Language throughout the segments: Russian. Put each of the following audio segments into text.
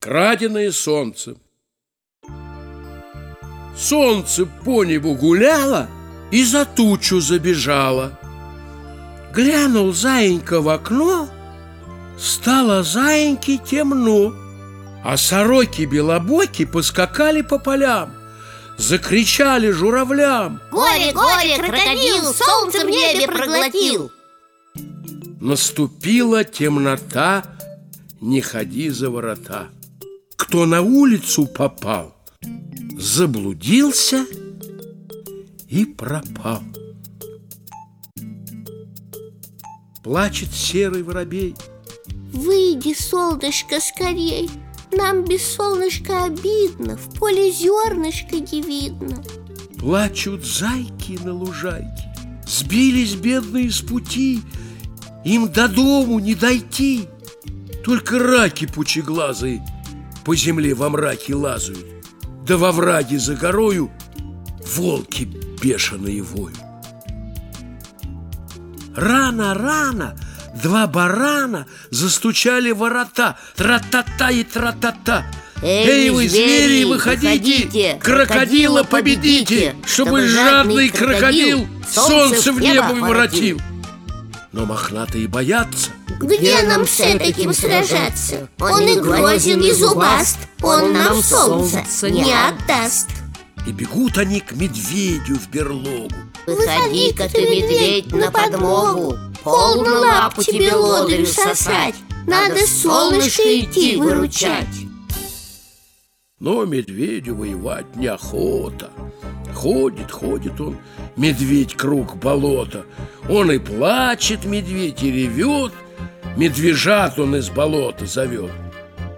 Краденое солнце. Солнце по небу гуляло И за тучу забежало. Глянул заинька в окно Стало заиньке темно А сороки-белобоки поскакали по полям Закричали журавлям. Горе, горе, крокодил, солнце в небе проглотил! Наступила темнота, не ходи за ворота кто на улицу попал, заблудился и пропал. Плачет серый воробей. Выйди, солнышко, скорей, Нам без солнышка обидно, В поле зернышко не видно. Плачут зайки на лужайке, Сбились бедные с пути, Им до дому не дойти, Только раки пучеглазые по земле во мраке лазают, да во враге за горою волки бешеные воют. Рано, рано, два барана застучали ворота, тра-та-та и тра-та-та. Эй, вы, звери, выходите, выходите крокодила победите, чтобы жадный крокодил солнце в небо воротил. Но мохнатые боятся, где нам с этим сражаться? Он и грозен, и зубаст. Он нам солнце не отдаст. И бегут они к медведю в берлогу. Выходи-ка ты, медведь, на подмогу. Полно лапу тебе лодырю сосать. Надо солнышко идти выручать Но медведю воевать неохота Ходит, ходит он, медведь круг болота Он и плачет, медведь, и ревет – Медвежат он из болота зовет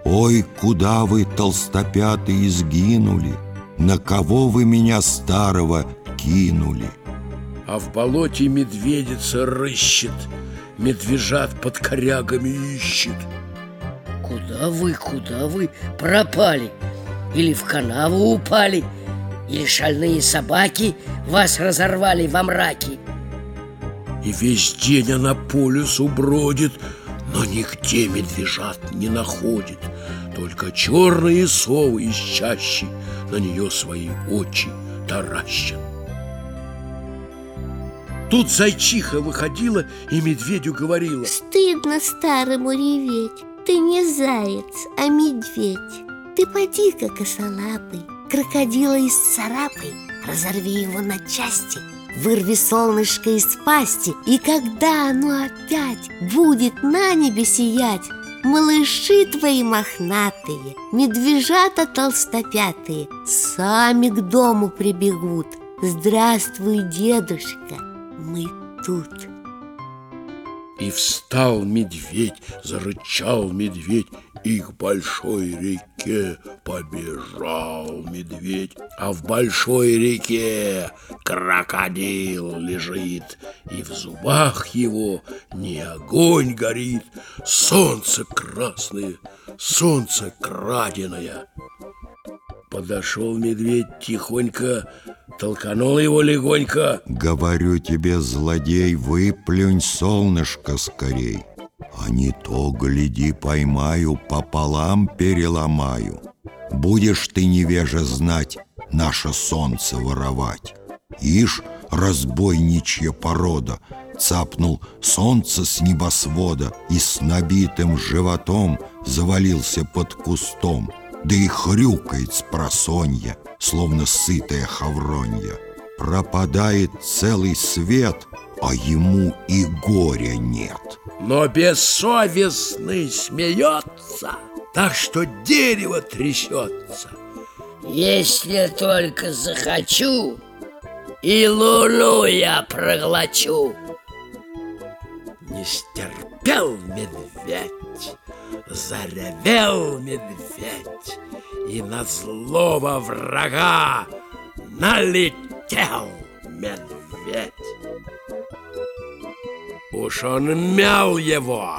Ой, куда вы, толстопятые, сгинули? На кого вы меня старого кинули? А в болоте медведица рыщет Медвежат под корягами ищет Куда вы, куда вы пропали? Или в канаву упали? Или шальные собаки вас разорвали во мраке? И весь день она по лесу бродит но нигде медвежат не находит Только черные совы из чащи На нее свои очи таращат Тут зайчиха выходила и медведю говорила Стыдно старому реветь Ты не заяц, а медведь Ты поди-ка косолапый Крокодила из царапой Разорви его на части Вырви солнышко из пасти, и когда оно опять будет на небе сиять, Малыши твои мохнатые, медвежата толстопятые Сами к дому прибегут. Здравствуй, дедушка, мы тут. И встал медведь, зарычал медведь, и к большой реке побежал медведь. А в большой реке крокодил лежит, и в зубах его не огонь горит, солнце красное, солнце краденое. Подошел медведь тихонько, толканул его легонько. Говорю тебе, злодей, выплюнь солнышко скорей. А не то, гляди, поймаю, пополам переломаю. Будешь ты, невеже, знать, наше солнце воровать. Ишь, разбойничья порода, цапнул солнце с небосвода и с набитым животом завалился под кустом да и хрюкает с просонья, словно сытая хавронья. Пропадает целый свет, а ему и горя нет. Но бессовестный смеется, так что дерево трясется. Если только захочу, и луну я проглочу. Не стерпел медведь Заревел медведь И на злого врага Налетел медведь Уж он мял его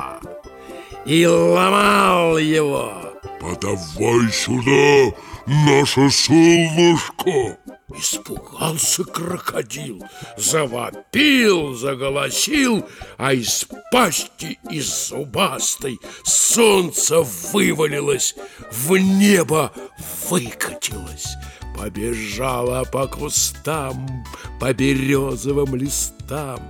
И ломал его Подавай сюда наше солнышко Испугался крокодил, завопил, заголосил, а из пасти из зубастой солнце вывалилось, в небо выкатилось. Побежала по кустам, по березовым листам.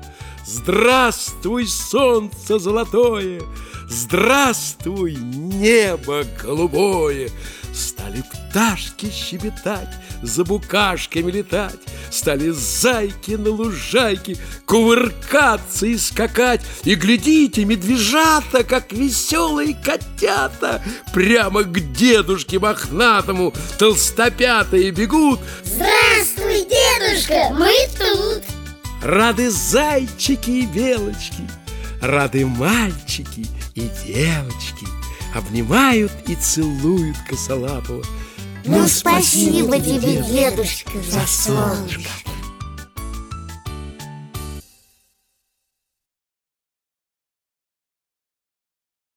Здравствуй, солнце золотое! Здравствуй, небо голубое! Стали пташки щебетать, за букашками летать, Стали зайки на лужайке кувыркаться и скакать. И глядите, медвежата, как веселые котята, Прямо к дедушке мохнатому толстопятые бегут. Здравствуй, дедушка, мы! Рады зайчики и белочки, рады мальчики и девочки. Обнимают и целуют косолапого. Ну, спасибо тебе, дедушка, за солнышко